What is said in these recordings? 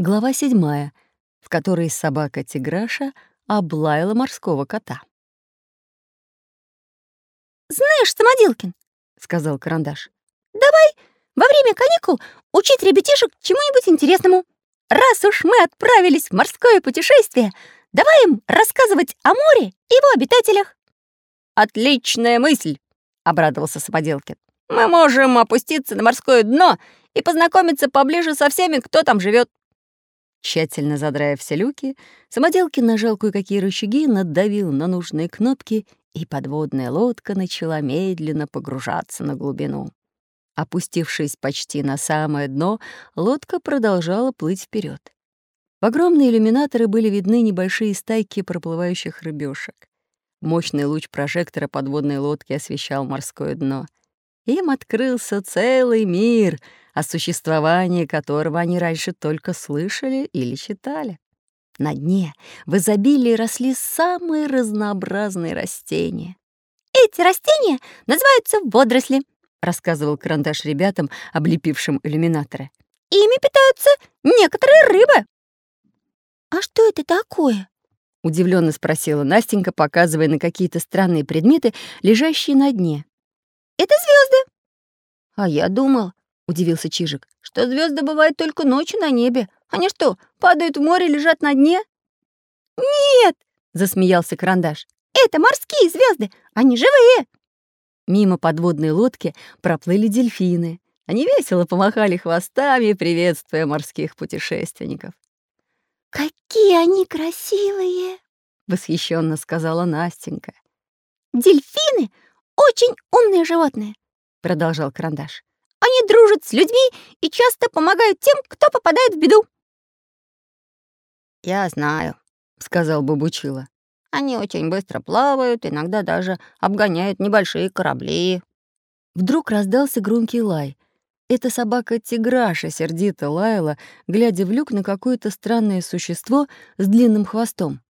Глава седьмая, в которой собака Тиграша облаяла морского кота. «Знаешь, Самоделкин», — сказал Карандаш, «давай во время каникул учить ребятишек чему-нибудь интересному. Раз уж мы отправились в морское путешествие, давай им рассказывать о море и его обитателях». «Отличная мысль!» — обрадовался Самоделкин. «Мы можем опуститься на морское дно и познакомиться поближе со всеми, кто там живет. Тщательно задраив все люки, самоделкин нажал кое-какие рычаги, надавил на нужные кнопки, и подводная лодка начала медленно погружаться на глубину. Опустившись почти на самое дно, лодка продолжала плыть вперед. В огромные иллюминаторы были видны небольшие стайки проплывающих рыбешек. Мощный луч прожектора подводной лодки освещал морское дно. Им открылся целый мир — о существовании которого они раньше только слышали или читали. На дне в изобилии росли самые разнообразные растения. «Эти растения называются водоросли», — рассказывал карандаш ребятам, облепившим иллюминаторы. «Ими питаются некоторые рыбы». «А что это такое?» — удивленно спросила Настенька, показывая на какие-то странные предметы, лежащие на дне. «Это звезды. «А я думал, удивился Чижик, что звезды бывают только ночью на небе. Они что, падают в море, лежат на дне? Нет, засмеялся Карандаш. Это морские звезды, они живые. Мимо подводной лодки проплыли дельфины. Они весело помахали хвостами, приветствуя морских путешественников. «Какие они красивые!» — восхищенно сказала Настенька. «Дельфины — очень умные животные», — продолжал Карандаш. Они дружат с людьми и часто помогают тем, кто попадает в беду. «Я знаю», — сказал Бабучила. «Они очень быстро плавают, иногда даже обгоняют небольшие корабли». Вдруг раздался громкий лай. Эта собака Тиграша сердито лаяла, глядя в люк на какое-то странное существо с длинным хвостом.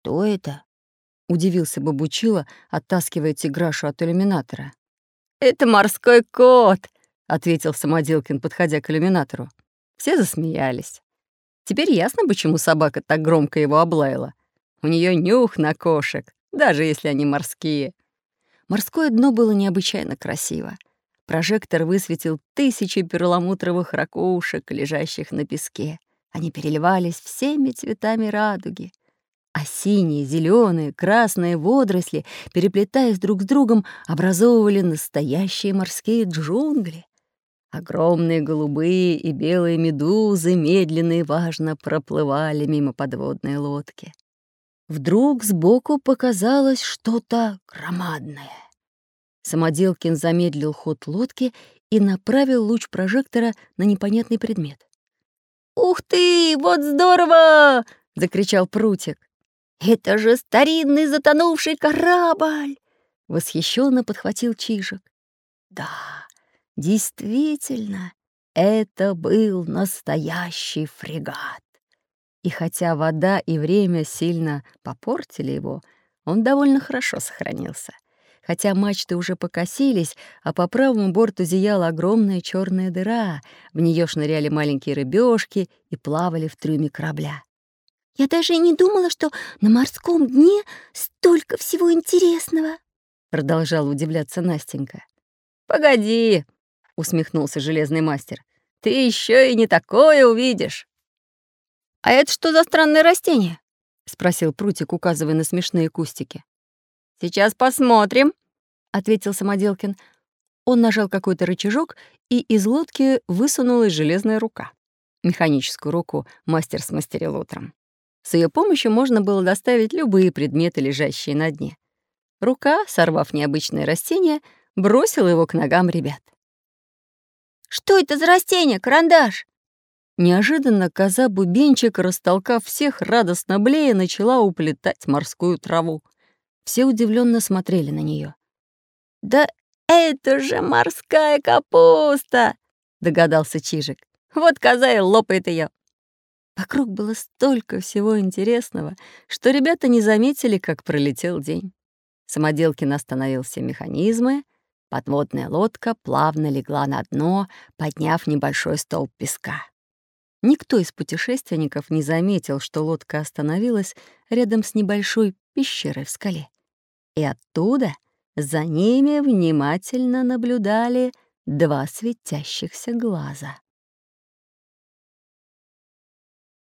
«Кто это?» — удивился Бабучила, оттаскивая Тиграшу от иллюминатора. «Это морской кот!» ответил Самоделкин, подходя к иллюминатору. Все засмеялись. Теперь ясно, почему собака так громко его облаяла. У нее нюх на кошек, даже если они морские. Морское дно было необычайно красиво. Прожектор высветил тысячи перламутровых ракушек, лежащих на песке. Они переливались всеми цветами радуги. А синие, зеленые, красные водоросли, переплетаясь друг с другом, образовывали настоящие морские джунгли. Огромные голубые и белые медузы медленно и важно проплывали мимо подводной лодки. Вдруг сбоку показалось что-то громадное. Самоделкин замедлил ход лодки и направил луч прожектора на непонятный предмет. «Ух ты, вот здорово!» — закричал Прутик. «Это же старинный затонувший корабль!» — восхищенно подхватил Чижик. «Да, Действительно, это был настоящий фрегат. И хотя вода и время сильно попортили его, он довольно хорошо сохранился. Хотя мачты уже покосились, а по правому борту зияла огромная черная дыра, в нее шныряли маленькие рыбешки и плавали в трюме корабля. «Я даже и не думала, что на морском дне столько всего интересного», — продолжала удивляться Настенька. «Погоди, усмехнулся железный мастер. Ты еще и не такое увидишь. А это что за странное растение? спросил Прутик, указывая на смешные кустики. Сейчас посмотрим, ответил Самоделкин. Он нажал какой-то рычажок, и из лодки высунулась железная рука. Механическую руку мастер смастерил утром. С ее помощью можно было доставить любые предметы, лежащие на дне. Рука, сорвав необычное растение, бросила его к ногам ребят. Что это за растение, карандаш?» Неожиданно коза-бубенчик, растолкав всех, радостно блея, начала уплетать морскую траву. Все удивленно смотрели на нее. «Да это же морская капуста!» — догадался Чижик. «Вот коза и лопает ее. Вокруг было столько всего интересного, что ребята не заметили, как пролетел день. Самоделкин остановил все механизмы, Подводная лодка плавно легла на дно, подняв небольшой столб песка. Никто из путешественников не заметил, что лодка остановилась рядом с небольшой пещерой в скале. И оттуда за ними внимательно наблюдали два светящихся глаза.